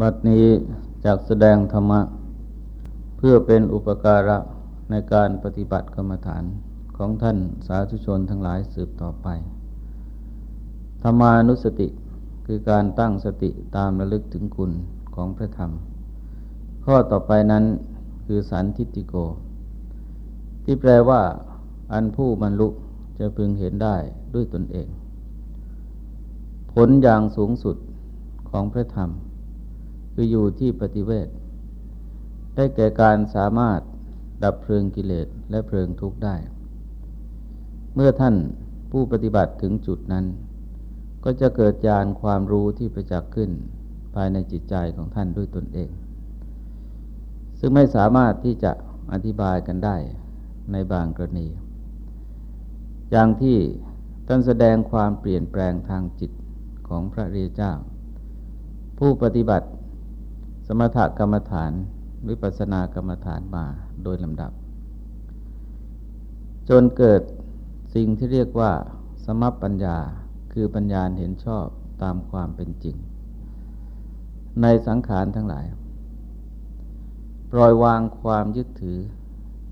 บัดนี้จากแสดงธรรมะ เพื่อเป็นอุปการะในการปฏิบัติกรรมฐานของท่านสาธุชนทั้งหลายสืบต่อไป ธรรมานุสติคือการตั้งสติตามระลึกถึงคุณของพระธรรม ข้อต่อไปนั้นคือสันทิติโก ที่แปลว่า อันผู้บรรลุจะพึงเห็นได้ด้วยตนเอง ผลอย่างสูงสุดของพระธรรม คืออยู่ที่ปฏิเวทได้แก่การสามารถดับเพลิงกิเลสและเพลิงทุกข์ได้ เมื่อท่านผู้ปฏิบัติถึงจุดนั้น ก็จะเกิดญาณความรู้ที่ประจักษ์ขึ้นภายในจิตใจของท่านด้วยตนเอง ซึ่งไม่สามารถที่จะอธิบายกันได้ในบางกรณี อย่างที่ท่านแสดงความเปลี่ยนแปลงทางจิตของพระเรียเจ้า ผู้ปฏิบัติ สมถกรรมฐานวิปัสสนากรรมฐานมาโดยลำดับ จนเกิดสิ่งที่เรียกว่า สมปัญญาคือปัญญาเห็นชอบตามความเป็นจริง ในสังขารทั้งหลาย ปล่อยวางความยึดถือ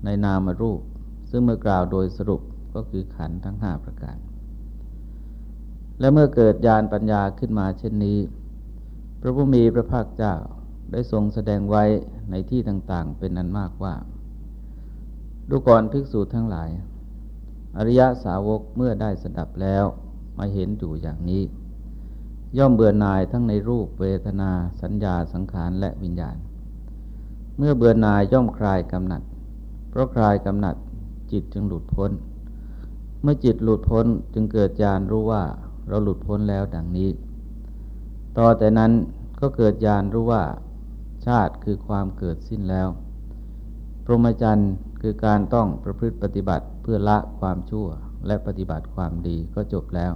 ในนามรูป ซึ่งเมื่อกล่าวโดยสรุปก็คือขันทั้งห้าประการ และเมื่อเกิดญาณปัญญาขึ้นมาเช่นนี้ พระผู้มีพระภาคเจ้า ได้ทรงแสดงไว้ในที่ต่างๆ เป็นนันมากว่า ดูก่อนภิกษุทั้งหลาย อริยสาวกเมื่อได้สดับแล้วมาเห็นอยู่อย่างนี้ ย่อมเบื่อหน่ายทั้งในรูปเวทนาสัญญาสังขารและวิญญาณ เมื่อเบื่อหน่ายย่อมคลายกำหนัด เพราะคลายกำหนัดจิตจึงหลุดพ้น เมื่อจิตหลุดพ้นจึงเกิดญาณรู้ว่าเราหลุดพ้นแล้วดังนี้ ต่อแต่นั้นก็เกิดญาณรู้ว่า ชาติคือความเกิดสิ้นแล้ว พรหมจรรย์คือการต้องประพฤติปฏิบัติเพื่อละความชั่วและปฏิบัติความดีก็จบแล้ว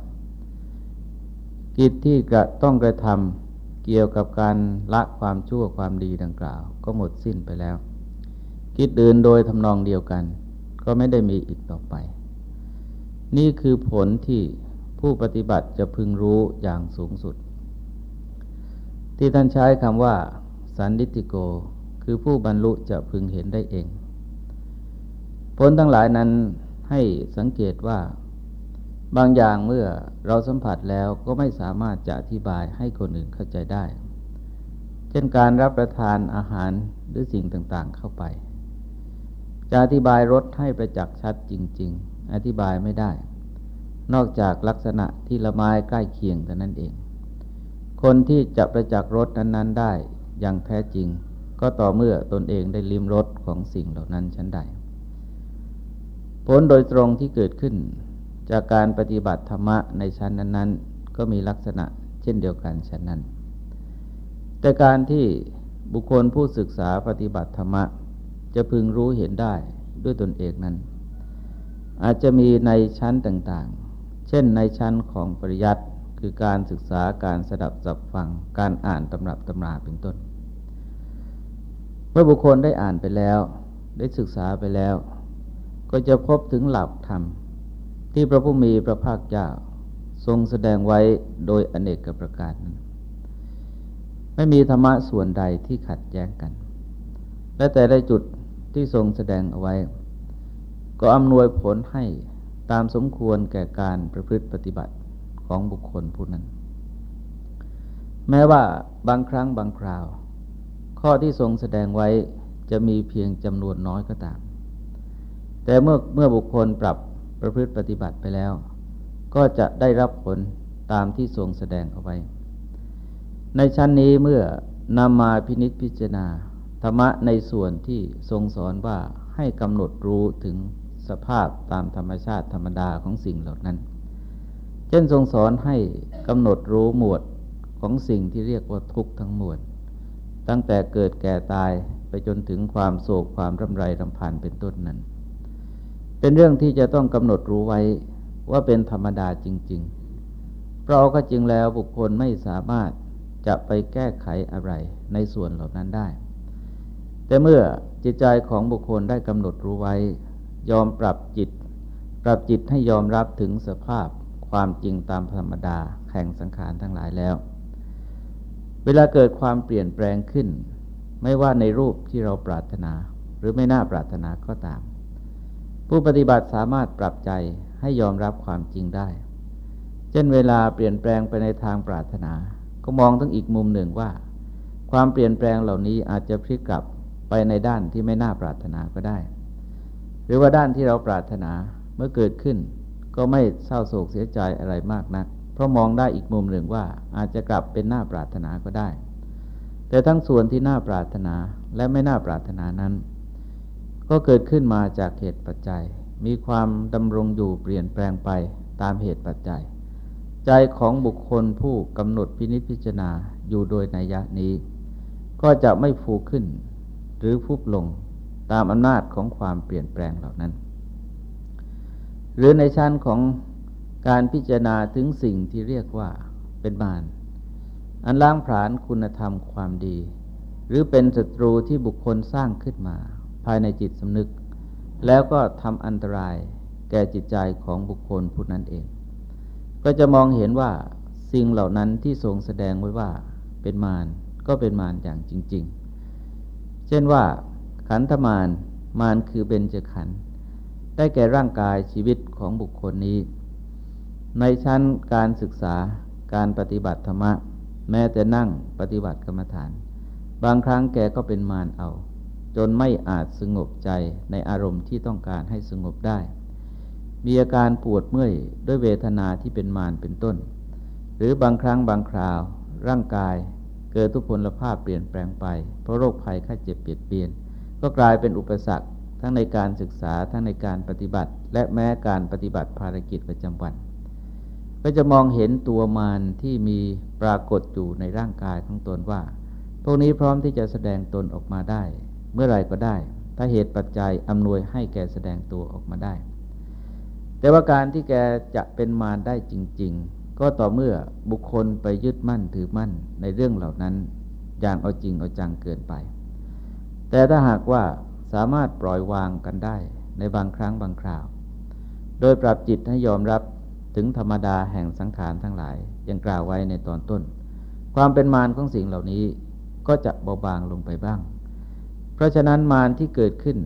กิจที่กระต้องกระทำเกี่ยวกับการละความชั่วความดีดังกล่าว ก็หมดสิ้นไปแล้ว กิจอื่นโดยทำนองเดียวกัน ก็ไม่ได้มีอีกต่อไป นี่คือผลที่ผู้ปฏิบัติจะพึงรู้อย่างสูงสุด ที่ท่านใช้คำว่า สันดิติโก คือผู้บรรลุจะพึงเห็นได้เอง ผลทั้งหลายนั้นให้สังเกตว่า บางอย่างเมื่อเราสัมผัสแล้วก็ไม่สามารถจะอธิบายให้คนอื่นเข้าใจได้ เช่นการรับประทานอาหารหรือสิ่งต่างๆเข้าไป จะอธิบายรสให้ประจักษ์ชัดจริง ๆ อธิบายไม่ได้ นอกจากลักษณะที่ละไม้ใกล้เคียงแต่นั้นเองคนที่จะประจักษ์รสนั้น ๆ ได้ อย่างแท้จริง ก็ต่อเมื่อตนเองได้ลิ้มรสของสิ่งเหล่านั้นชั้นใด ผลโดยตรงที่เกิดขึ้น จากการปฏิบัติธรรมะในชั้นนั้น ๆ ก็มีลักษณะเช่นเดียวกันชั้นนั้น แต่การที่บุคคลผู้ศึกษาปฏิบัติธรรมะ จะพึงรู้เห็นได้ด้วยตนเองนั้น อาจจะมีในชั้นต่างๆ เช่นในชั้นของปริยัติ คือการศึกษาการสดับสับฟัง การอ่านตำรับตำราเป็นต้น เมื่อบุคคลได้อ่านไปแล้ว ได้ศึกษาไปแล้ว ก็จะพบถึงหลักธรรม ที่พระผู้มีพระภาคเจ้า ทรงแสดงไว้โดยอเนกประการนั้นไม่มีธรรมะส่วนใดที่ขัดแย้งกัน และแต่ละจุดที่ทรงแสดงเอาไว้ ก็อำนวยผลให้ตามสมควรแก่การประพฤติปฏิบัติ ของบุคคลผู้นั้น แม้ว่าบางครั้งบางคราว ข้อที่ทรงแสดงไว้จะมีเพียงจำนวนน้อยก็ตาม แต่เมื่อเมื่อบุคคลปรับประพฤติปฏิบัติไปแล้ว ก็จะได้รับผลตามที่ทรงแสดงเอาไว้ ในชั้นนี้เมื่อนำมาพินิจพิจารณาธรรมะในส่วนที่ทรงสอนว่าให้กำหนดรู้ถึงสภาพตามธรรมชาติธรรมดาของสิ่งเหล่านั้น เช่นทรงสอนให้กำหนดรู้หมวดของสิ่งที่เรียกว่าทุกข์ทั้งมวลตั้งแต่เกิดแก่ตายไปจนถึงความโศกความรำไรรำพันเป็นต้นนั้น เป็นเรื่องที่จะต้องกำหนดรู้ไว้ว่าเป็นธรรมดาจริงๆ เพราะก็จริงแล้วบุคคลไม่สามารถจะไปแก้ไขอะไรในส่วนเหล่านั้นได้ แต่เมื่อจิตใจของบุคคลได้กำหนดรู้ไว้ ยอมปรับจิต ปรับจิตให้ยอมรับถึงสภาพ ความจริงตามธรรมดาแห่งสังขารทั้งหลายแล้ว เวลาเกิดความเปลี่ยนแปลงขึ้น ไม่ว่าในรูปที่เราปรารถนาหรือไม่น่าปรารถนาก็ตาม ผู้ปฏิบัติสามารถปรับใจให้ยอมรับความจริงได้ เช่นเวลาเปลี่ยนแปลงไปในทางปรารถนา ก็มองทั้งอีกมุมหนึ่งว่า ความเปลี่ยนแปลงเหล่านี้อาจจะพลิกกลับไปในด้านที่ไม่น่าปรารถนาก็ได้ หรือว่าด้านที่เราปรารถนาเมื่อเกิดขึ้น ก็ไม่เศร้าโศกเสียใจอะไรมากนัก เพราะมองได้อีกมุมหนึ่งว่าอาจจะกลับเป็นหน้าปรารถนาก็ได้ แต่ทั้งส่วนที่น่าปรารถนาและไม่น่าปรารถนานั้น ก็เกิดขึ้นมาจากเหตุปัจจัย มีความดำรงอยู่เปลี่ยนแปลงไปตามเหตุปัจจัย ใจของบุคคลผู้กำหนดพินิจพิจารณาอยู่โดยนัยยะนี้ ก็จะไม่ฟูขึ้นหรือฟุบลงตามอำนาจของความเปลี่ยนแปลงเหล่านั้น หรือในชั้นของการพิจารณาถึงสิ่งที่เรียกว่าเป็นมารอันล้างผลาญคุณธรรมความดี หรือเป็นศัตรูที่บุคคลสร้างขึ้นมา ภายในจิตสำนึก แล้วก็ทำอันตรายแก่จิตใจของบุคคลผู้นั้นเอง ก็จะมองเห็นว่าสิ่งเหล่านั้นที่ทรงแสดงไว้ว่าเป็นมารก็เป็นมารอย่างจริง ๆ เช่นว่า ขันธมารมารคือเบญจขันธ์ ได้แก่ร่างกายชีวิตของบุคคลนี้ ในชั้นการศึกษาการปฏิบัติธรรมะ แม้แต่นั่งปฏิบัติกรรมฐาน บางครั้งแกก็เป็นมารเอา จนไม่อาจสงบใจในอารมณ์ที่ต้องการให้สงบได้ มีอาการปวดเมื่อยด้วยเวทนาที่เป็นมารเป็นต้น หรือบางครั้งบางคราว ร่างกายเกิดทุพพลภาพเปลี่ยนแปลงไป เพราะโรคภัยไข้เจ็บเปลี่ยนเปลี่ยน ก็กลายเป็นอุปสรรค ทั้งในการศึกษาทั้งในการปฏิบัติ และแม้การปฏิบัติภารกิจประจำวัน ก็จะมองเห็นตัวมารที่มีปรากฏอยู่ในร่างกายของตนว่า พวกนี้พร้อมที่จะแสดงตนออกมาได้ เมื่อไรก็ได้ ถ้าเหตุปัจจัยอำนวยให้แกแสดงตัวออกมาได้ แต่ว่าการที่แกจะเป็นมารได้จริง ๆ ก็ต่อเมื่อบุคคลไปยึดมั่นถือมั่นในเรื่องเหล่านั้นอย่างเอาจริงเอาจังเกินไป แต่ถ้าหากว่า สามารถปล่อยวางกันได้ ในบางครั้งบางคราว โดยปรับจิตให้ยอมรับถึงธรรมดาแห่งสังขารทั้งหลายยังกล่าวไว้ในตอนต้น ความเป็นมารของสิ่งเหล่านี้ก็จะเบาบางลงไปบ้าง เพราะฉะนั้นมารที่เกิดขึ้น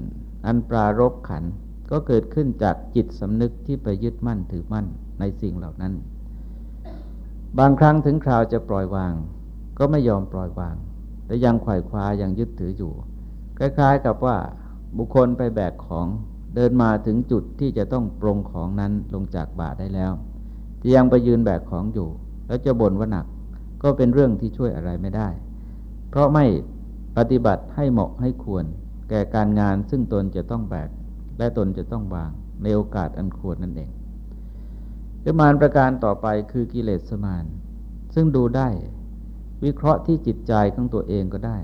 อันปรารบขันก็เกิดขึ้นจากจิตสำนึกที่ไปยึดมั่นถือมั่นในสิ่งเหล่านั้น บางครั้งถึงคราวจะปล่อยวาง ก็ไม่ยอมปล่อยวาง แต่ยังไขว่คว้ายังยึดถืออยู่ คล้ายๆกับว่าบุคคลไปแบกของเดินมาถึงจุดที่จะต้องปรงของนั้นลงจากบาได้แล้วจะยังไปยืนแบกของอยู่ แล้วจะบ่นว่าหนัก ก็เป็นเรื่องที่ช่วยอะไรไม่ได้ เพราะไม่ปฏิบัติให้เหมาะให้ควร แก่การงานซึ่งตนจะต้องแบก และตนจะต้องวาง ในโอกาสอันควรนั่นเองหรือมารประการต่อไปคือกิเลสมารซึ่งดูได้ วิเคราะห์ที่จิตใจของตัวเองก็ได้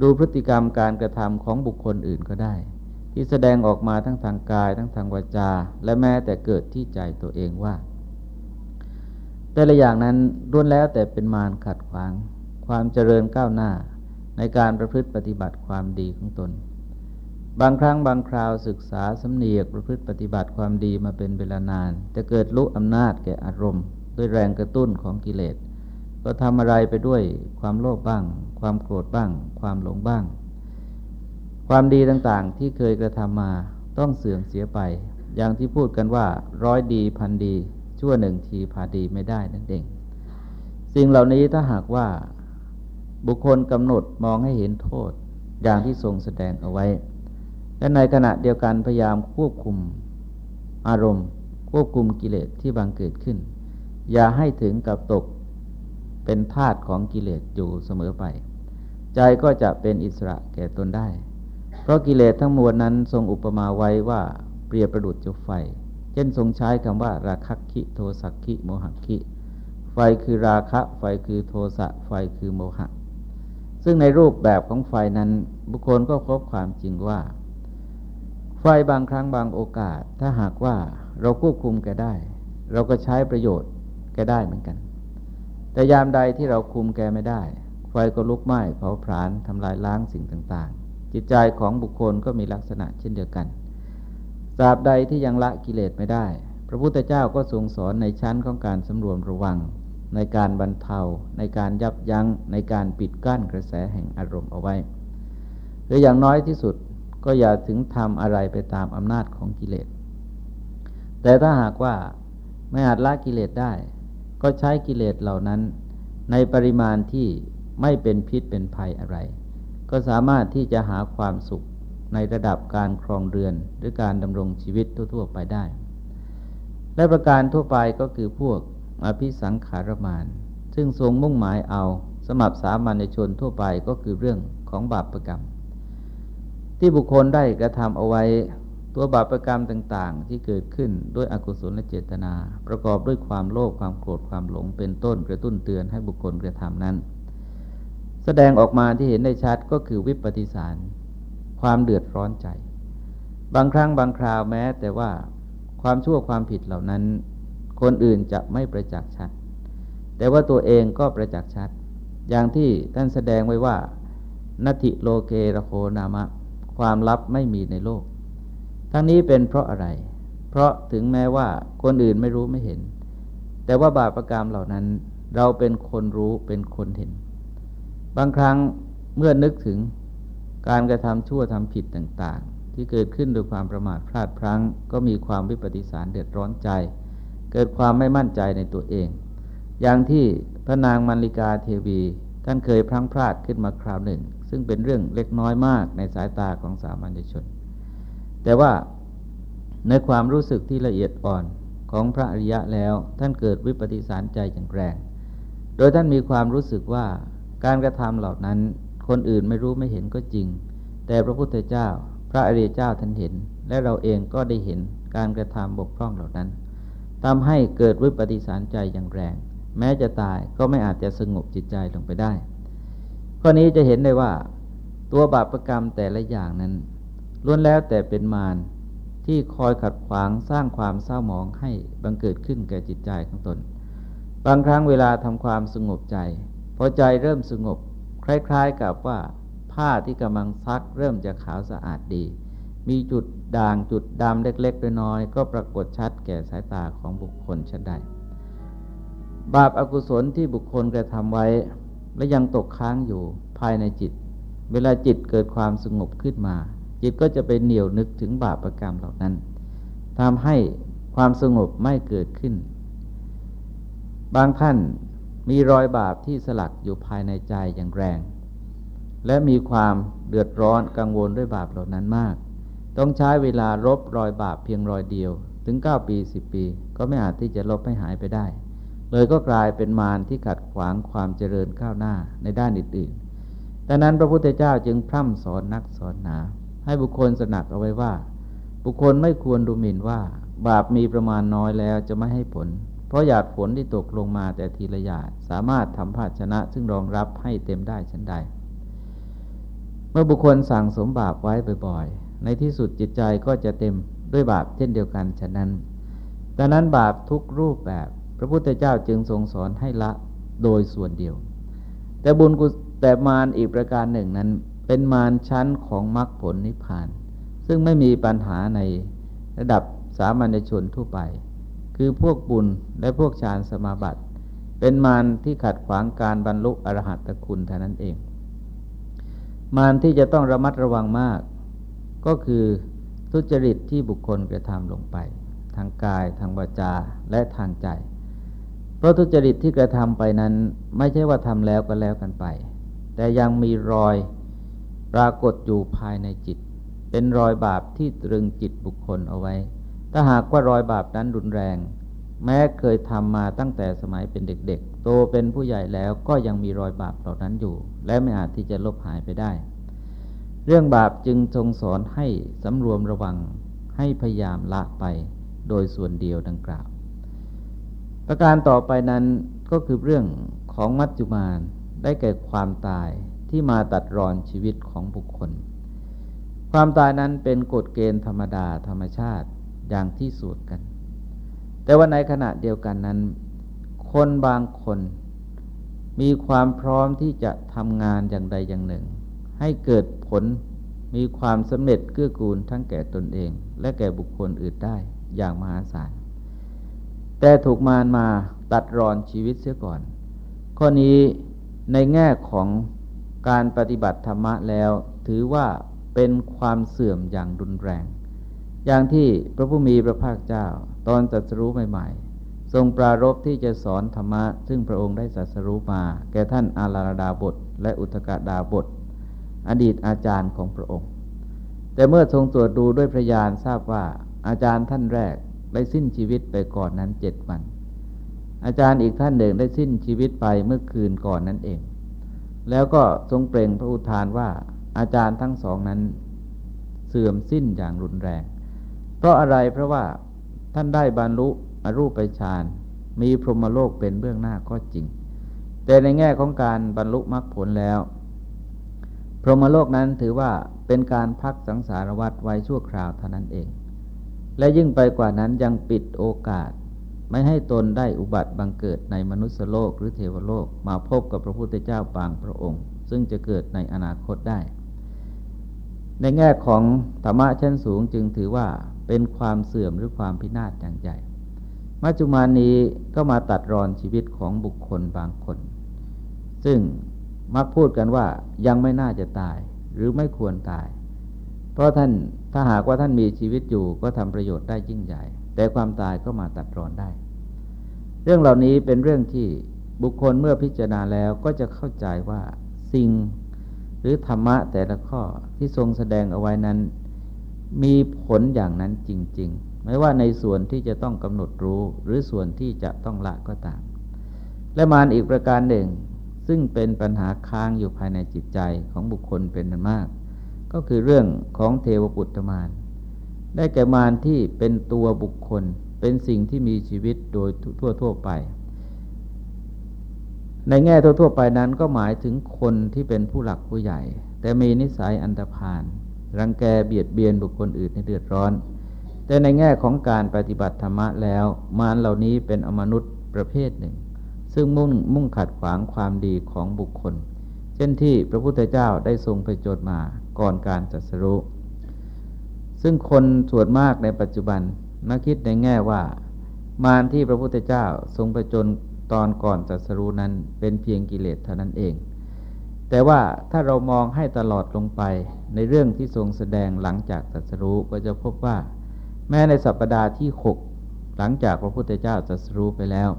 ดูพฤติกรรมการกระทำของบุคคลอื่นก็ได้ ที่แสดงออกมาทั้งทางกาย ทั้งทางวาจา และแม้แต่เกิดที่ใจตัวเองว่า แต่ละอย่างนั้นล้วนแล้วแต่เป็นมารขัดขวาง ความเจริญก้าวหน้าในการประพฤติปฏิบัติความดีของตน บางครั้งบางคราวศึกษาสำเนียกประพฤติปฏิบัติความดีมาเป็นเวลานาน จะเกิดลุกอำนาจแก่อารมณ์ ด้วยแรงกระตุ้นของกิเลส ก็ทำอะไรไปด้วยความโลภบ้าง ความโกรธบ้าง ความหลงบ้าง ความดีต่างๆที่เคยกระทำมาต้องเสื่อมเสียไป อย่างที่พูดกันว่า ร้อยดีพันดี ชั่วหนึ่งทีพาดีไม่ได้นั่นเอง สิ่งเหล่านี้ถ้าหากว่าบุคคลกำหนดมองให้เห็นโทษ อย่างที่ทรงแสดงเอาไว้ และในขณะเดียวกันพยายามควบคุมอารมณ์ ควบคุมกิเลสที่บางเกิดขึ้น อย่าให้ถึงกับตก เป็นทาตของกิเลสอยู่เสมอไป ใจก็จะเป็นอิสระแก่ตนได้ เพราะกิเลสทั้งมวลนั้นทรงอุปมาไว้ว่าเปรียบประดุจจุไฟ เช่นทรงใช้คำว่า ราคคิโทสักคิโมหคิ ไฟคือราคะไฟคือโทสะไฟคือโมหะ ซึ่งในรูปแบบของไฟนั้นบุคคลก็พบความจริงว่า ไฟบางครั้งบางโอกาส ถ้าหากว่าเราควบคุมแกได้ เราก็ใช้ประโยชน์แกได้เหมือนกัน แต่ยามใดที่เราคุมแกไม่ได้ ไฟก็ลุกไหม้เผาผลาญทำลายล้างสิ่งต่างๆ จิตใจของบุคคลก็มีลักษณะเช่นเดียวกันตราบใดที่ยังละกิเลสไม่ได้ พระพุทธเจ้าก็ทรงสอนในชั้นของการสำรวมระวัง ในการบรรเทา ในการยับยัง้ง ในการปิดกั้นกระแสแห่งอารมณ์เอาไว้ หรืออย่างน้อยที่สุดก็อย่าถึงทำอะไรไปตามอำนาจของกิเลส แต่ถ้าหากว่าไม่อาจละกิเลสได้ ก็ใช้กิเลสเหล่านั้น ในปริมาณที่ไม่เป็นพิษเป็นภัยอะไร ก็สามารถที่จะหาความสุขในระดับการครองเรือนหรือการดำรงชีวิตทั่ว ๆ ไปได้ และประการทั่วไปก็คือพวกอภิสังขารมาน ซึ่งทรงมุ่งหมายเอาสมับสามัญชนทั่วไปก็คือเรื่องของบาปประกรรม ที่บุคคลได้กระทำเอาไว้ ตัวบาปประกรรมต่างๆ ที่เกิดขึ้นด้วยอกุศลและเจตนา ประกอบด้วยความโลภความโกรธความหลงเป็นต้นกระตุ้นเตือนให้บุคคลกระทำนั้น แสดงออกมาที่เห็นได้ชัดก็คือวิปฏิสาร ความเดือดร้อนใจ บางครั้งบางคราวแม้ แต่ว่าความชั่วความผิดเหล่านั้น คนอื่นจะไม่ประจักษ์ชัด แต่ว่าตัวเองก็ประจักษ์ชัด อย่างที่ท่านแสดงไว้ว่า นัติโลเกระโคนามะ ความลับไม่มีในโลก ทั้งนี้เป็นเพราะอะไร เพราะถึงแม้ว่าคนอื่นไม่รู้ไม่เห็น แต่ว่าบาปประกรรมเหล่านั้น เราเป็นคนรู้เป็นคนเห็น บางครั้งเมื่อนึกถึงการกระทำชั่วทำผิดต่างๆ ที่เกิดขึ้นโดยความประมาทพลาดพลั้ง ก็มีความวิปฏิสารเดือดร้อนใจ เกิดความไม่มั่นใจในตัวเอง อย่างที่พระนางมัลลิกาเทวีท่านเคยพลั้งพลาดขึ้นมาคราวหนึ่ง ซึ่งเป็นเรื่องเล็กน้อยมากในสายตาของสามัญชน แต่ว่าในความรู้สึกที่ละเอียดอ่อนของพระอริยะแล้วท่านเกิดวิปฏิสารใจอย่างแรง โดยท่านมีความรู้สึกว่าการกระทำเหล่านั้นคนอื่นไม่รู้ไม่เห็นก็จริง แต่พระพุทธเจ้า พระอริยเจ้าท่านเห็น และเราเองก็ได้เห็นการกระทำบกพร่องเหล่านั้นทำให้เกิดวิปฏิสารใจอย่างแรง แม้จะตายก็ไม่อาจจะสงบจิตใจลงไปได้ ข้อนี้จะเห็นได้ว่า ตัวบาปรกรรมแต่ละอย่างนั้น ล้วนแล้วแต่เป็นมารที่คอยขัดขวางสร้างความเศร้าหมองให้บังเกิดขึ้นแก่จิตใจของตน บางครั้งเวลาทำความสงบใจ พอใจเริ่มสงบ คล้ายๆกับว่า ผ้าที่กำลังซักเริ่มจะขาวสะอาดดี มีจุดด่างจุดดำเล็กๆน้อยๆก็ปรากฏชัดแก่สายตาของบุคคลชัดได้บาปอากุศลที่บุคคลกระทำไว้ และยังตกค้างอยู่ภายในจิต เวลาจิตเกิดความสงบขึ้นมา จิตก็จะไปเหนียวนึกถึงบาปรกรรมเหล่านั้นทำให้ความสงบไม่เกิดขึ้น บางท่านมีรอยบาปที่สลักอยู่ภายในใจอย่างแรง และมีความเดือดร้อนกังวลด้วยบาปเหล่านั้นมาก ต้องใช้เวลารบรอยบาปเพียงรอยเดียว ถึง 9 ปี 10 ปี ก็ไม่อาจที่จะลบให้หายไปได้ เลยก็กลายเป็นมารที่ขัดขวางความเจริญก้าวหน้าในด้านอื่นๆดังนั้นพระพุทธเจ้าจึงพร่ำสอนนักสอนหนา ให้บุคคลสนักเอาไว้ว่า บุคคลไม่ควรดูหมิ่นว่า บาปมีประมาณน้อยแล้วจะไม่ให้ผล เพราะหยาดฝนที่ตกลงมาแต่ทีละหยาดสามารถทำภาชนะ ซึ่งรองรับให้เต็มได้ฉันใด เมื่อบุคคลสั่งสมบาปไว้บ่อยๆ ในที่สุดจิตใจก็จะเต็มด้วยบาปเช่นเดียวกันฉะนั้นดังนั้นบาปทุกรูปแบบ พระพุทธเจ้าจึงทรงสอนให้ละโดยส่วนเดียว แต่บุญกุแต่มารอีกประการหนึ่งนั้น เป็นมารชั้นของมรรคผลนิพพาน ซึ่งไม่มีปัญหาในระดับสามัญชนทั่วไป คือพวกบุญและพวกฌานสมาบัติ เป็นมารที่ขัดขวางการบรรลุอรหัตคุณเท่านั้นเอง มารที่จะต้องระมัดระวังมาก ก็คือทุจริตที่บุคคลกระทำลงไป ทางกายทางวาจาและทางใจ เพราะทุจริตที่กระทำไปนั้น ไม่ใช่ว่าทำแล้วก็แล้วกันไป แต่ยังมีรอย ปรากฏอยู่ภายในจิต เป็นรอยบาปที่ตรึงจิตบุคคลเอาไว้ ถ้าหากว่ารอยบาปนั้นรุนแรง แม้เคยทำมาตั้งแต่สมัยเป็นเด็กๆ โตเป็นผู้ใหญ่แล้วก็ยังมีรอยบาปเหล่านั้นอยู่ และไม่อาจที่จะลบหายไปได้ เรื่องบาปจึงทรงสอนให้สำรวมระวังให้พยายามละไปโดยส่วนเดียวดังกล่าว ประการต่อไปนั้นก็คือเรื่องของมัจจุมานได้แก่ความตาย ที่มาตัดรอนชีวิตของบุคคล ความตายนั้นเป็นกฎเกณฑ์ธรรมดาธรรมชาติอย่างที่สูตรกัน แต่ว่าในขณะเดียวกันนั้น คนบางคน มีความพร้อมที่จะทำงานอย่างใดอย่างหนึ่ง ให้เกิดผลมีความสำเร็จเกื้อกูลทั้งแก่ตนเอง และแก่บุคคลอื่นได้อย่างมหาศาล แต่ถูกมารมาตัดรอนชีวิตเสียก่อน ข้อนี้ในแง่ของ การปฏิบัติธรรมะแล้วถือว่าเป็นความเสื่อมอย่างรุนแรง อย่างที่พระผู้มีพระภาคเจ้า ตอนจัดสรู้ใหม่ ๆ ทรงปรารบที่จะสอนธรรมะ ซึ่งพระองค์ได้จัดสรู้มา แก่ท่านอาราดาบท และอุตกดาบท อดีตอาจารย์ของพระองค์ แต่เมื่อทรงตรวจดูด้วยพระญาณทราบว่าอาจารย์ท่านแรกได้สิ้นชีวิตไปก่อนนั้นเจ็ดวัน อาจารย์อีกท่านหนึ่งได้สิ้นชีวิตไปเมื่อคืนก่อนนั้นเอง แล้วก็ทรงเปล่งพระอุทานว่าอาจารย์ทั้งสองนั้นเสื่อมสิ้นอย่างรุนแรง เพราะอะไรเพราะว่าท่านได้บรรลุอรูปฌานมีพรหมโลกเป็นเบื้องหน้าก็จริง แต่ในแง่ของการบรรลุมรรคผลแล้ว พรหมโลกนั้นถือว่าเป็นการพักสังสารวัฏไว้ชั่วคราวเท่านั้นเอง และยิ่งไปกว่านั้นยังปิดโอกาส ไม่ให้ตนได้อุบัติบังเกิดในมนุษยโลกหรือเทวโลกมาพบกับพระพุทธเจ้าปางพระองค์ ซึ่งจะเกิดในอนาคตได้ ในแง่ของธรรมะชั้นสูงจึงถือว่าเป็นความเสื่อมหรือความพินาศอย่างใหญ่มัจจุมานี้ก็มาตัดรอนชีวิตของบุคคลบางคน ซึ่งมักพูดกันว่ายังไม่น่าจะตายหรือไม่ควรตาย เพราะท่านถ้าหากว่าท่านมีชีวิตอยู่ก็ทำประโยชน์ได้ยิ่งใหญ่ แต่ความตายก็มาตัดรอนได้ เรื่องเหล่านี้เป็นเรื่องที่บุคคลเมื่อพิจารณาแล้วก็จะเข้าใจว่าสิ่งหรือธรรมะแต่ละข้อที่ทรงแสดงเอาไว้นั้น มีผลอย่างนั้นจริง ๆ ไม่ว่าในส่วนที่จะต้องกำหนดรู้หรือส่วนที่จะต้องละก็ตาม และมารอีกประการหนึ่ง ซึ่งเป็นปัญหาค้างอยู่ภายในจิตใจของบุคคลเป็นนันมาก ก็คือเรื่องของเทวปุตตมาน ได้แก่มารที่เป็นตัวบุคคล เป็นสิ่งที่มีชีวิตโดยทั่วทั่วไป ในแง่ทั่วทั่วไปนั้นก็หมายถึงคนที่เป็นผู้หลักผู้ใหญ่ แต่มีนิสัยอันตรพานรังแกเบียดเบียนบุคคลอื่นให้เดือดร้อน แต่ในแง่ของการปฏิบัติธรรมะแล้ว มารเหล่านี้เป็นอมนุษย์ประเภทหนึ่ง ซึ่งมุ่งมุ่งขัดขวางความดีของบุคคล เช่นที่พระพุทธเจ้าได้ทรงไปโจทย์มาก่อนการจัดสรุป ซึ่งคนส่วนมากในปัจจุบันนักคิดในแง่ว่ามารที่พระพุทธเจ้าทรงประจนตอนก่อนจัสรุนั้นเป็นเพียงกิเลสเท่านั้นเอง แต่ว่าถ้าเรามองให้ตลอดลงไปในเรื่องที่ทรงแสดงหลังจากจัสรุก็จะพบว่า แม้ในสัปดาห์ที่หกหลังจากพระพุทธเจ้าจัสรุไปแล้ว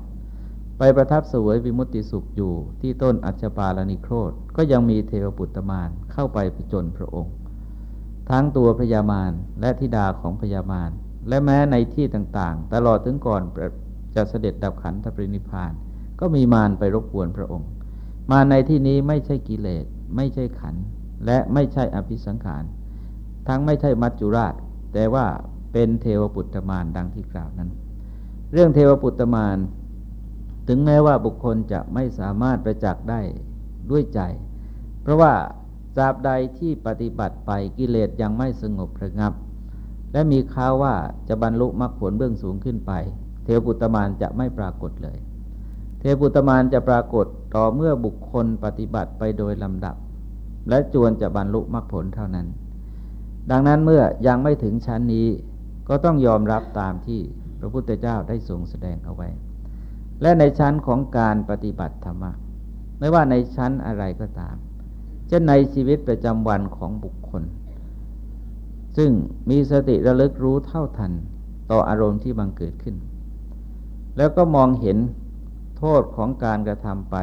ไปประทับสวยวิมุตติสุขอยู่ที่ต้นอัจปาลนิโครธก็ยังมีเทวปุตตมานเข้าไปผจญพระองค์ ทั้งตัวพญามารและธิดาของพญามารและแม้ในที่ต่างๆ ตลอดถึงก่อนจะเสด็จดับขันธปรินิพาน ก็มีมารไปรบกวนพระองค์ มาในที่นี้ไม่ใช่กิเลส ไม่ใช่ขัน และไม่ใช่อภิสังขาร ทั้งไม่ใช่มัจจุราช แต่ว่าเป็นเทวปุตตมานดังที่กล่าวนั้น เรื่องเทวปุตตมานถึงแม้ว่าบุคคลจะไม่สามารถประจักษ์ได้ด้วยใจ เพราะว่า ราบใดที่ปฏิบัติไปกิเลสยังไม่สงบระงับ และมีข่าวว่าจะบรรลุมรรคผลเบื้องสูงขึ้นไป เทวปุตตมานจะไม่ปรากฏเลย เทวปุตตมานจะปรากฏต่อเมื่อบุคคลปฏิบัติไปโดยลำดับ และจวนจะบรรลุมรรคผลเท่านั้น ดังนั้นเมื่อยังไม่ถึงชั้นนี้ก็ต้องยอมรับตามที่พระพุทธเจ้าได้ทรงแสดงเอาไว้ และในชั้นของการปฏิบัติธรรมะไม่ว่าในชั้นอะไรก็ตาม เช่นในชีวิตประจำวันของบุคคล ซึ่งมีสติระลึกรู้เท่าทันต่ออารมณ์ที่บังเกิดขึ้น แล้วก็มองเห็นโทษของการกระทำไป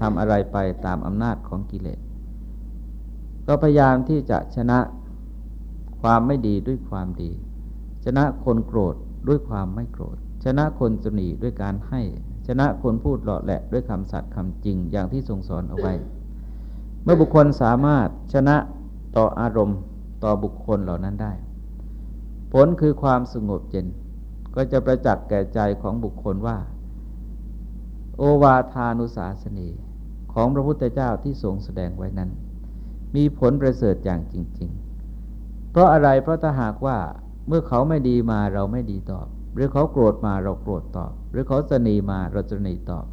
ทำอะไรไปตามอำนาจของกิเลส ก็พยายามที่จะชนะความไม่ดีด้วยความดี ชนะคนโกรธด้วยความไม่โกรธ ชนะคนสนีด้วยการให้ ชนะคนพูดหล่อแหละด้วยคำสัตย์คำจริงอย่างที่ทรงสอนเอาไว้ เมื่อบุคคลสามารถชนะต่ออารมณ์ต่อบุคคลเหล่านั้นได้ ผลคือความสงบเย็น ก็จะประจักษ์แก่ใจของบุคคลว่า โอวาทานุสาสนีของพระพุทธเจ้าที่ทรงแสดงไว้นั้น มีผลประเสริฐอย่างจริง ๆ เพราะอะไรเพราะถ้าหากว่าเมื่อเขาไม่ดีมาเราไม่ดีตอบ หรือเขาโกรธมาเราโกรธตอบ หรือเขาสนีมาเราจะนีตอบ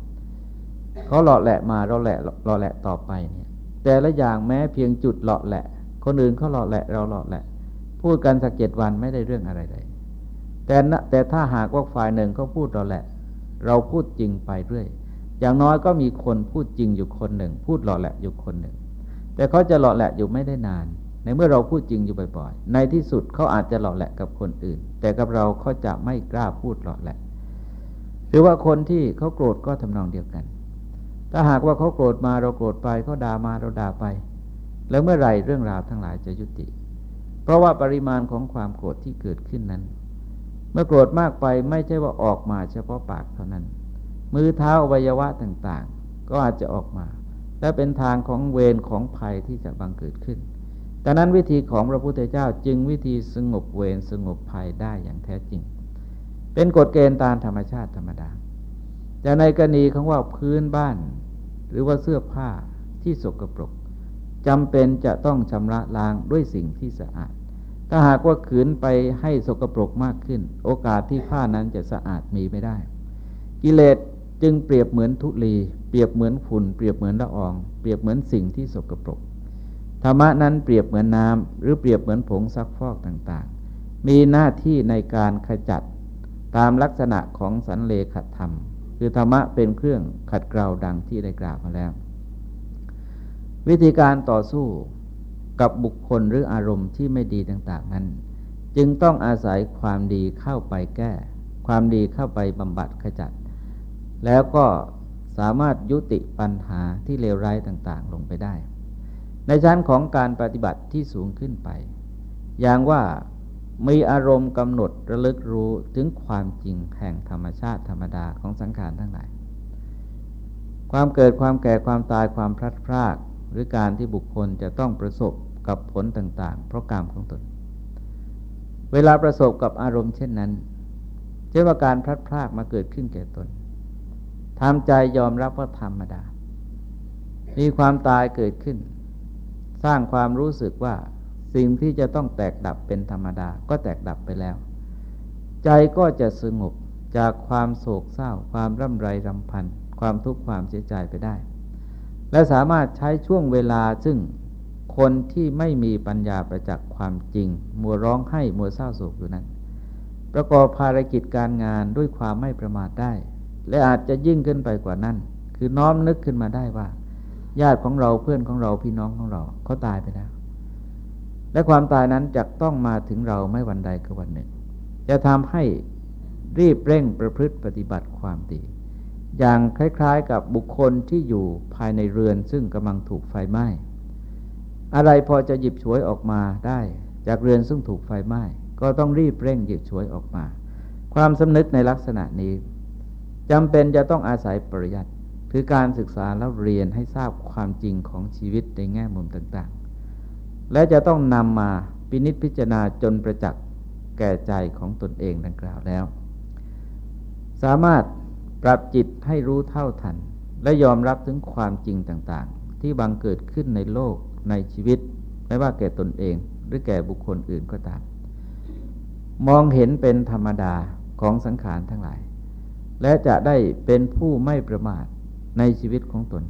เขาหล่อแหละมาเราแหละหล่อแหละต่อไปเนี่ย แต่ละอย่างแม้เพียงจุดหล่อแหละ คนอื่นเขาหล่อแหละ เราหล่อแหละ พูดกันสักเจ็ดวันไม่ได้เรื่องอะไรเลย แต่แต่ถ้าหากว่าฝ่ายหนึ่งเขาพูดหล่อแหละ เราพูดจริงไปเรื่อย อย่างน้อยก็มีคนพูดจริงอยู่คนหนึ่ง พูดหล่อแหละอยู่คนหนึ่ง แต่เขาจะหล่อแหละอยู่ไม่ได้นาน ในเมื่อเราพูดจริงอยู่บ่อยๆ ในที่สุดเขาอาจจะหล่อแหละกับคนอื่น แต่กับเราเขาจะไม่กล้าพูดหล่อแหละ หรือว่าคนที่เขาโกรธก็ทำนองเดียวกัน ถ้าหากว่าเขาโกรธมาเราโกรธไปเขาด่ามาเราด่าไป แล้วเมื่อไรเรื่องราวทั้งหลายจะยุติ เพราะว่าปริมาณของความโกรธที่เกิดขึ้นนั้น เมื่อโกรธมากไปไม่ใช่ว่าออกมาเฉพาะปากเท่านั้น มือเท้าอวัยวะต่างๆ ก็อาจจะออกมา และเป็นทางของเวรของภัยที่จะบังเกิดขึ้นดังนั้นวิธีของพระพุทธเจ้าจึงวิธีสงบเวรสงบภัยได้อย่างแท้จริง เป็นกฎเกณฑ์ตามธรรมชาติธรรมดา แต่ในกรณีของว่าพื้นบ้าน หรือว่าเสื้อผ้าที่สกปรกจำเป็นจะต้องชำระล้างด้วยสิ่งที่สะอาด ถ้าหากว่าขืนไปให้สกปรกมากขึ้น โอกาสที่ผ้านั้นจะสะอาดมีไม่ได้ กิเลสจึงเปรียบเหมือนทุลี เปรียบเหมือนฝุ่น เปรียบเหมือนละออง เปรียบเหมือนสิ่งที่สกปรก ธรรมะนั้นเปรียบเหมือนน้ำหรือเปรียบเหมือนผงซักฟอกต่างๆ มีหน้าที่ในการขจัดตามลักษณะของสันเลขธรรม คือธรรมะเป็นเครื่องขัดเกลาดังที่ได้กล่าวมาแล้ว วิธีการต่อสู้กับบุคคลหรืออารมณ์ที่ไม่ดีต่าง ๆ นั้น จึงต้องอาศัยความดีเข้าไปแก้ ความดีเข้าไปบำบัดขจัด แล้วก็สามารถยุติปัญหาที่เลวร้ายต่าง ๆ ลงไปได้ ในชั้นของการปฏิบัติที่สูงขึ้นไป อย่างว่า มีอารมณ์กำหนดระลึกรู้ถึงความจริงแห่งธรรมชาติธรรมดาของสังขารทั้งหลาย ความเกิดความแก่ความตายความพลัดพราก หรือการที่บุคคลจะต้องประสบกับผลต่าง ๆ เพราะกรรมของตน เวลาประสบกับอารมณ์เช่นนั้นเช่นว่าการพลัดพรากมาเกิดขึ้นแก่ตนทำใจยอมรับว่าธรรมดา มีความตายเกิดขึ้น สร้างความรู้สึกว่า สิ่งที่จะต้องแตกดับเป็นธรรมดาก็แตกดับไปแล้ว ใจก็จะสงบจากความโศกเศร้า ความร่ำไรรำพัน ความทุกข์ความเสียใจไปได้ และสามารถใช้ช่วงเวลาซึ่งคนที่ไม่มีปัญญาประจักษ์ความจริง มัวร้องไห้มัวเศร้าโศกอยู่นั้น ประกอบภารกิจการงานด้วยความไม่ประมาทได้ และอาจจะยิ่งขึ้นไปกว่านั้น คือน้อมนึกขึ้นมาได้ว่า ญาติของเราเพื่อนของเราพี่น้องของเราเขาตายไปแล้ว และความตายนั้นจะต้องมาถึงเราไม่วันใดก็วันหนึ่ง จะทำให้รีบเร่งประพฤติปฏิบัติความดี อย่างคล้ายๆ กับบุคคลที่อยู่ภายในเรือนซึ่งกำลังถูกไฟไหม้ อะไรพอจะหยิบฉวยออกมาได้ จากเรือนซึ่งถูกไฟไหม้ ก็ต้องรีบเร่งหยิบฉวยออกมา ความสำนึกในลักษณะนี้จำเป็นจะต้องอาศัยปริยัติคือการศึกษาแล้วเรียนให้ทราบความจริงของชีวิตในแง่มุมต่างๆ และจะต้องนำมาพินิจพิจารณาจนประจักษ์แก่ใจของตนเองดังกล่าวแล้ว สามารถปรับจิตให้รู้เท่าทัน และยอมรับถึงความจริงต่างๆ ที่บังเกิดขึ้นในโลกในชีวิต ไม่ว่าแก่ตนเอง หรือแก่บุคคลอื่นก็ตาม มองเห็นเป็นธรรมดาของสังขารทั้งหลาย และจะได้เป็นผู้ไม่ประมาทในชีวิตของตน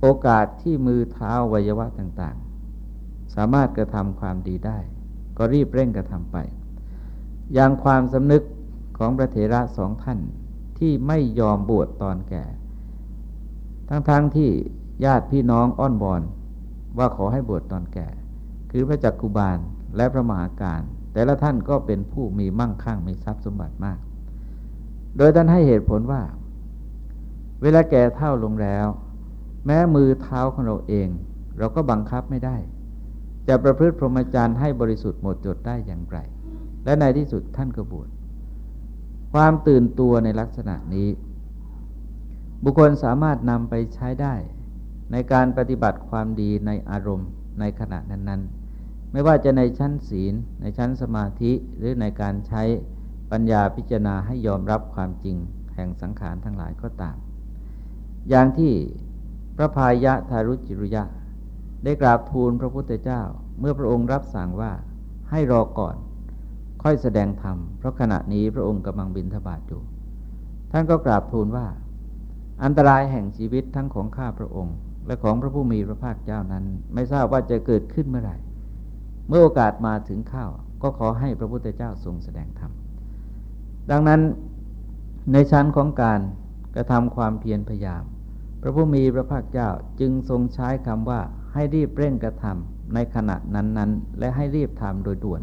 โอกาสที่มือเท้าวัยวะต่างามารถกระทำความดีได้ ก็รีบเร่งกระทำไป อย่างความสำนึกของพระเถระสองท่านที่ไม่ยอมบวชตอนแก่ ทั้งๆทที่ญาติพี่น้องอ้อนบอนว่าขอให้บวชตอนแก่ คือพระจักกุบาลและพระมหาการ แต่ละท่านก็เป็นผู้มีมั่งคั่งมีทรัพย์สมบัติมาก โดยท่านให้เหตุผลว่า เวลาแก่เท่าลงแล้ว แม้มือเท้าของเราเอง เราก็บังคับไม่ได้ จะประพฤติพรหมจรรย์ให้บริสุทธิ์หมดจดได้อย่างไร และในที่สุดท่านก็บวชความตื่นตัวในลักษณะนี้ บุคคลสามารถนำไปใช้ได้ ในการปฏิบัติความดีในอารมณ์ในขณะนั้น ๆ ไม่ว่าจะในชั้นศีล ในชั้นสมาธิหรือในการใช้ปัญญาพิจารณาให้ยอมรับความจริง แห่งสังขารทั้งหลายก็ตาม อย่างที่พระพายะทารุจิรุยะ ได้กราบทูลพระพุทธเจ้า เมื่อพระองค์รับสั่งว่าให้รอก่อน ค่อยแสดงธรรม เพราะขณะนี้พระองค์กำลังบินทบาทอยู่ ท่านก็กราบทูลว่า อันตรายแห่งชีวิตทั้งของข้าพระองค์ และของพระผู้มีพระภาคเจ้านั้น ไม่ทราบว่าจะเกิดขึ้นเมื่อไหร่ เมื่อโอกาสมาถึงข้าวก็ขอให้พระพุทธเจ้าทรงแสดงธรรม ดังนั้นในชั้นของการกระทำความเพียรพยายาม พระผู้มีพระภาคเจ้าจึงทรงใช้คำว่า ให้รีบเร่งกระทำในขณะนั้นๆ และให้รีบทำโดยด่วน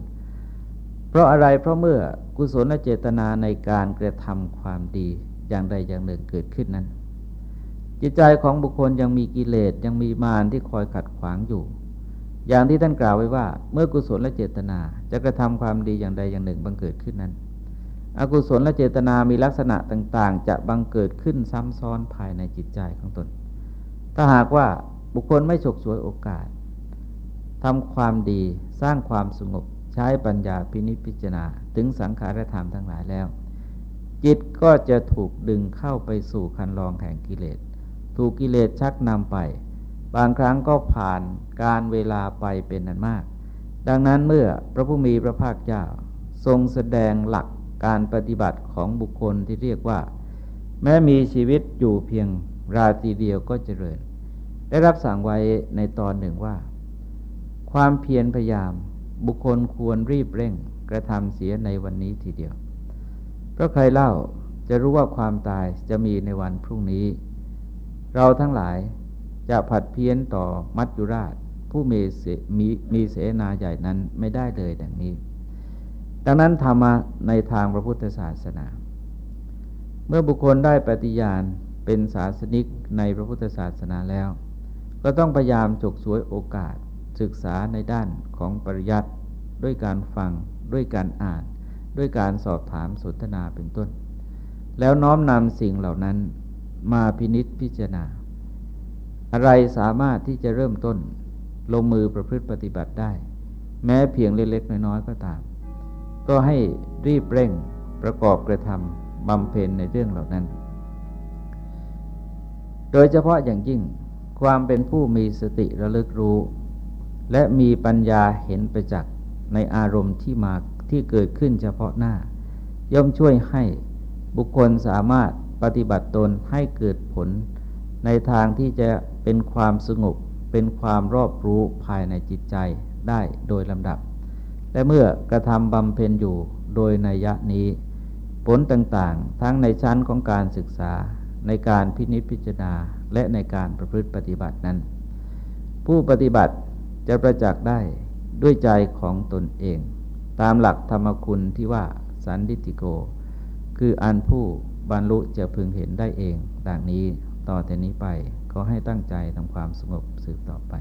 เพราะอะไรเพราะเมื่อกุศลเจตนาในการกระทำความดีอย่างใดอย่างหนึ่งเกิดขึ้นนั้น จิตใจของบุคคลยังมีกิเลสยังมีมารที่คอยขัดขวางอยู่ อย่างที่ท่านกล่าวไว้ว่า เมื่อกุศลและเจตนาจะกระทำความดีอย่างใดอย่างหนึ่งบังเกิดขึ้นนั้น อกุศลและเจตนามีลักษณะต่าง ๆ จะบังเกิดขึ้นซ้ำซ้อนภายในจิตใจของตน ถ้าหากว่า บุคคลไม่ฉกฉวยโอกาสทำความดีสร้างความสงบใช้ปัญญาพินิจพิจารณาถึงสังขารธรรมทั้งหลายแล้ว จิตก็จะถูกดึงเข้าไปสู่คันลองแห่งกิเลส ถูกกิเลสชักนำไป บางครั้งก็ผ่านการเวลาไปเป็นนันมาก ดังนั้นเมื่อพระผู้มีพระภาคเจ้า ทรงแสดงหลักการปฏิบัติของบุคคลที่เรียกว่า แม้มีชีวิตอยู่เพียงราตรีเดียวก็เจริญ ได้รับสั่งไว้ในตอนหนึ่งว่า ความเพียรพยายามบุคคลควรรีบเร่งกระทำเสียในวันนี้ทีเดียว เพราะใครเล่าจะรู้ว่าความตายจะมีในวันพรุ่งนี้ เราทั้งหลายจะผัดเพี้ยนต่อมัจจุราช ผู้มีมีมีเสนาใหญ่นั้นไม่ได้เลยดังนี้ ดังนั้นธรรมะในทางพระพุทธศาสนา เมื่อบุคคลได้ปฏิญาณเป็นศาสนิกในพระพุทธศาสนาแล้ว ก็ต้องพยายามจกสวยโอกาส ศึกษาในด้านของปริยัติด้วยการฟังด้วยการอ่าน ด้วยการสอบถามสนทนาเป็นต้น แล้วน้อมนำสิ่งเหล่านั้นมาพินิษพิจารณา อะไรสามารถที่จะเริ่มต้นลงมือประพฤติปฏิบัติได้ แม้เพียงเล็กๆน้อยๆก็ตาม ก็ให้รีบเร่งประกอบกระทำบำเพ็ญในเรื่องเหล่านั้น โดยเฉพาะอย่างยิ่ง ความเป็นผู้มีสติระลึกรู้ และมีปัญญาเห็นประจักษ์ในอารมณ์ที่มาที่เกิดขึ้นเฉพาะหน้า ย่อมช่วยให้บุคคลสามารถปฏิบัติตนให้เกิดผล ในทางที่จะเป็นความสงบเป็นความรอบรู้ภายในจิตใจได้โดยลำดับ และเมื่อกระทำบำเพ็ญอยู่โดยนัยยะนี้ ผลต่างๆ ทั้งในชั้นของการศึกษาในการพินิจพิจารณา และในการประพฤติปฏิบัตินั้น ผู้ปฏิบัติจะประจักษ์ได้ด้วยใจของตนเอง ตามหลักธรรมคุณที่ว่าสันติติโก คืออันผู้บรรลุจะพึงเห็นได้เอง ดังนี้ต่อแต่นี้ไปก็ให้ตั้งใจทำความสงบสืบต่อไป